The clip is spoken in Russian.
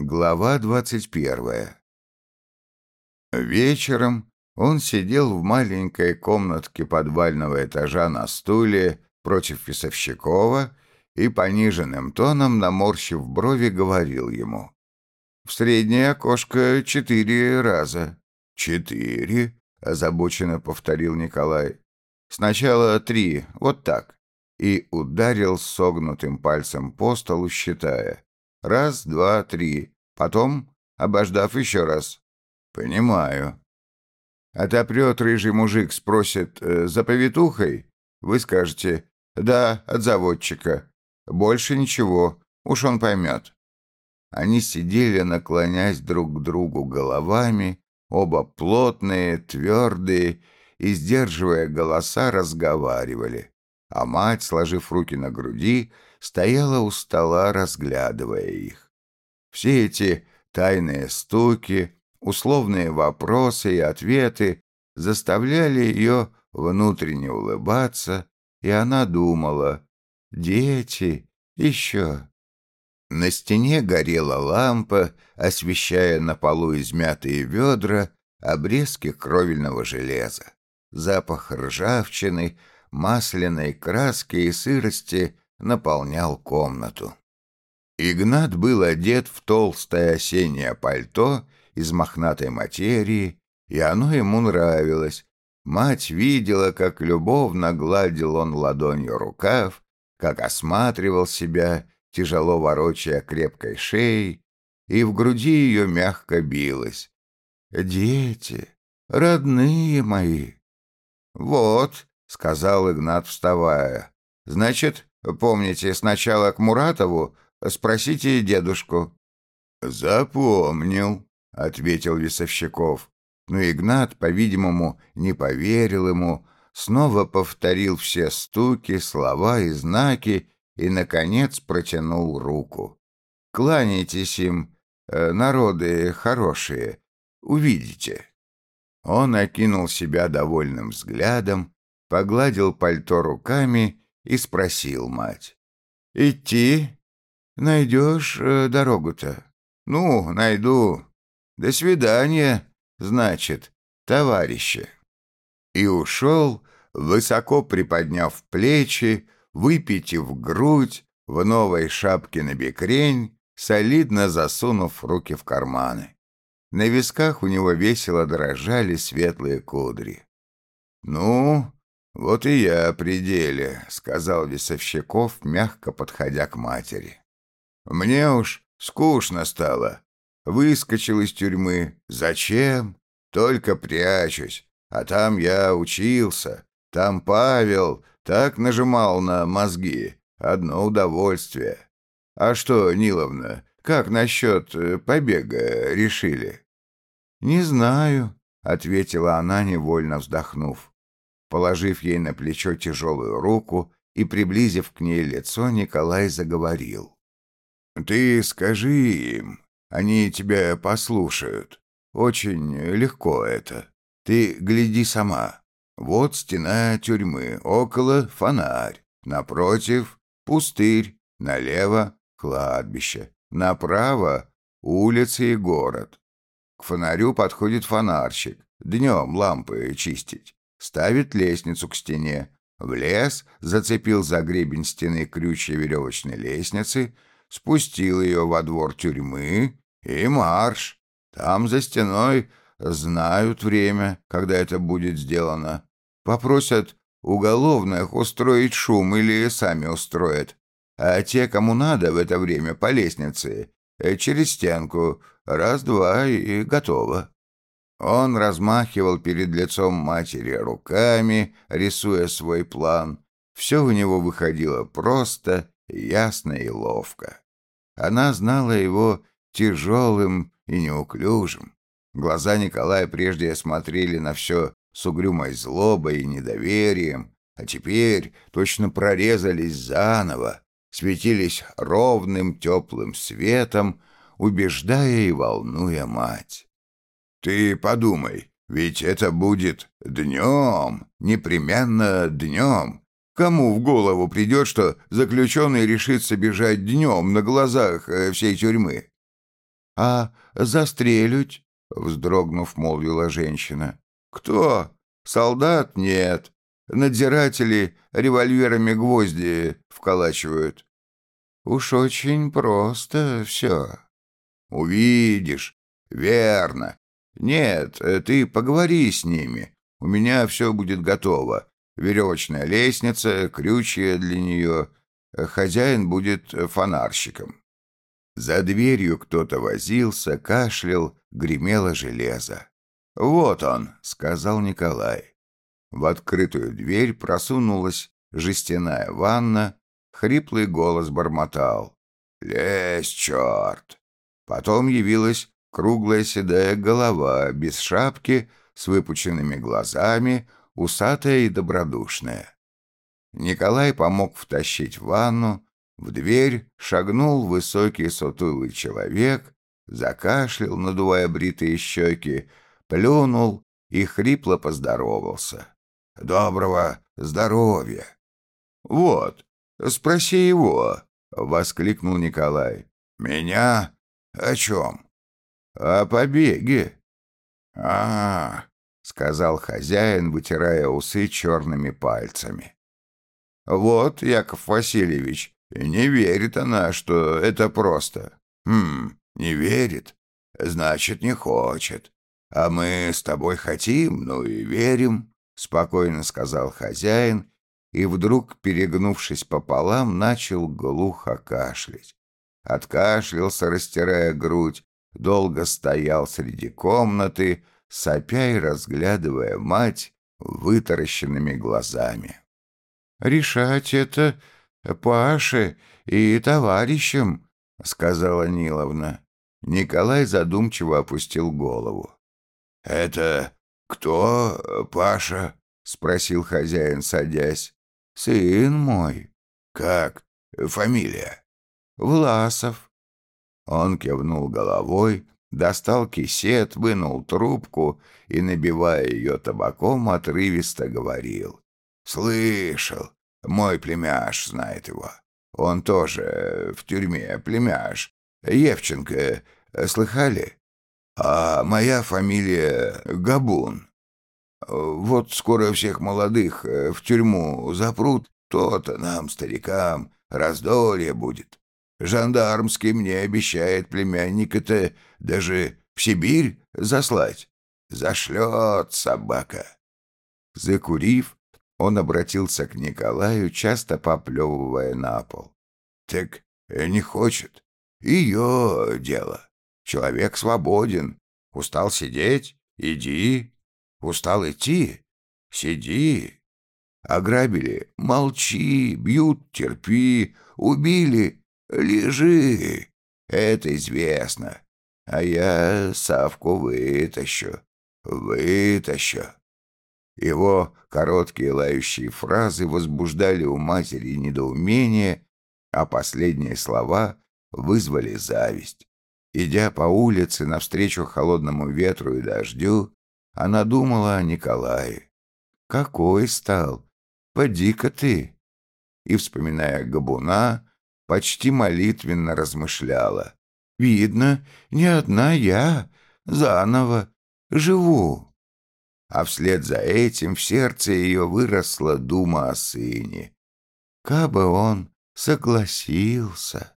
Глава двадцать первая Вечером он сидел в маленькой комнатке подвального этажа на стуле против Весовщикова и пониженным тоном, наморщив брови, говорил ему. «В среднее окошко четыре раза». «Четыре?» — озабоченно повторил Николай. «Сначала три, вот так». И ударил согнутым пальцем по столу, считая. Раз, два, три. Потом, обождав еще раз. «Понимаю». Отопрет рыжий мужик, спросит э, «За повитухой?» Вы скажете «Да, от заводчика». Больше ничего, уж он поймет. Они сидели, наклонясь друг к другу головами, оба плотные, твердые, и, сдерживая голоса, разговаривали. А мать, сложив руки на груди, стояла у стола, разглядывая их. Все эти тайные стуки, условные вопросы и ответы заставляли ее внутренне улыбаться, и она думала «Дети, еще». На стене горела лампа, освещая на полу измятые ведра обрезки кровельного железа. Запах ржавчины, масляной краски и сырости наполнял комнату. Игнат был одет в толстое осеннее пальто из мохнатой материи, и оно ему нравилось. Мать видела, как любовно гладил он ладонью рукав, как осматривал себя, тяжело ворочая крепкой шеей, и в груди ее мягко билось. «Дети, родные мои!» «Вот», — сказал Игнат, вставая, — «значит, помните, сначала к Муратову спросите дедушку». «Запомнил», — ответил Весовщиков. Но Игнат, по-видимому, не поверил ему, снова повторил все стуки, слова и знаки и, наконец, протянул руку. «Кланяйтесь им, э, народы хорошие, увидите». Он окинул себя довольным взглядом, погладил пальто руками и спросил мать. «Идти? Найдешь э, дорогу-то?» «Ну, найду. До свидания, значит, товарищи». И ушел, высоко приподняв плечи, выпитив грудь, в новой шапке на бекрень, солидно засунув руки в карманы. На висках у него весело дрожали светлые кудри. «Ну, вот и я при деле», — сказал Весовщиков, мягко подходя к матери. «Мне уж скучно стало. Выскочил из тюрьмы. Зачем? Только прячусь. А там я учился. Там Павел так нажимал на мозги. Одно удовольствие. А что, Ниловна, как насчет э, побега решили?» «Не знаю», — ответила она, невольно вздохнув. Положив ей на плечо тяжелую руку и приблизив к ней лицо, Николай заговорил. «Ты скажи им, они тебя послушают. Очень легко это. Ты гляди сама. Вот стена тюрьмы, около фонарь, напротив пустырь, налево кладбище. Направо — улица и город. К фонарю подходит фонарщик. Днем лампы чистить. Ставит лестницу к стене. В лес зацепил за гребень стены крючья веревочной лестницы, спустил ее во двор тюрьмы и марш. Там за стеной знают время, когда это будет сделано. Попросят уголовных устроить шум или сами устроят а те, кому надо в это время по лестнице, э, через стенку, раз-два и готово. Он размахивал перед лицом матери руками, рисуя свой план. Все у него выходило просто, ясно и ловко. Она знала его тяжелым и неуклюжим. Глаза Николая прежде смотрели на все с угрюмой злобой и недоверием, а теперь точно прорезались заново, светились ровным теплым светом, убеждая и волнуя мать. «Ты подумай, ведь это будет днем, непременно днем. Кому в голову придет, что заключенный решится бежать днем на глазах э, всей тюрьмы? «А застрелють?» — вздрогнув, молвила женщина. «Кто? Солдат? Нет. Надзиратели револьверами гвозди вколачивают». «Уж очень просто все». «Увидишь. Верно. Нет, ты поговори с ними. У меня все будет готово. Веревочная лестница, крючья для нее. Хозяин будет фонарщиком». За дверью кто-то возился, кашлял, гремело железо. «Вот он», — сказал Николай. В открытую дверь просунулась жестяная ванна, хриплый голос бормотал. «Лезь, черт!» Потом явилась круглая седая голова, без шапки, с выпученными глазами, усатая и добродушная. Николай помог втащить ванну, в дверь шагнул высокий сутулый человек, закашлял, надувая бритые щеки, плюнул и хрипло поздоровался. «Доброго здоровья!» «Вот, спроси его!» — воскликнул Николай. «Меня? О чем?» «О побеге». «А, -а, -а сказал хозяин, вытирая усы черными пальцами. «Вот, Яков Васильевич, не верит она, что это просто. Хм, не верит. Значит, не хочет. А мы с тобой хотим, ну и верим, спокойно сказал хозяин и вдруг, перегнувшись пополам, начал глухо кашлять. Откашлялся, растирая грудь, долго стоял среди комнаты, сопя и разглядывая мать вытаращенными глазами. «Решать это Паше и товарищам», — сказала Ниловна. Николай задумчиво опустил голову. «Это кто, Паша?» — спросил хозяин, садясь. «Сын мой». «Как? Фамилия?» «Власов». Он кивнул головой, достал кисет, вынул трубку и, набивая ее табаком, отрывисто говорил. «Слышал. Мой племяш знает его. Он тоже в тюрьме, племяш. Евченко, слыхали? А моя фамилия Габун. Вот скоро всех молодых в тюрьму запрут, то-то нам, старикам, раздолье будет. Жандармский мне обещает племянника-то даже в Сибирь заслать. Зашлет собака. Закурив, он обратился к Николаю, часто поплевывая на пол. «Так не хочет. Ее дело. Человек свободен. Устал сидеть? Иди. Устал идти? Сиди. Ограбили? Молчи. Бьют? Терпи. Убили? Лежи. Это известно. А я Савку вытащу. Вытащу. Его короткие лающие фразы возбуждали у матери недоумение, а последние слова вызвали зависть. Идя по улице навстречу холодному ветру и дождю, она думала о Николае. «Какой стал? Поди-ка ты!» И, вспоминая Габуна, почти молитвенно размышляла. «Видно, не одна я, заново, живу» а вслед за этим в сердце ее выросла дума о сыне. Кабы он согласился.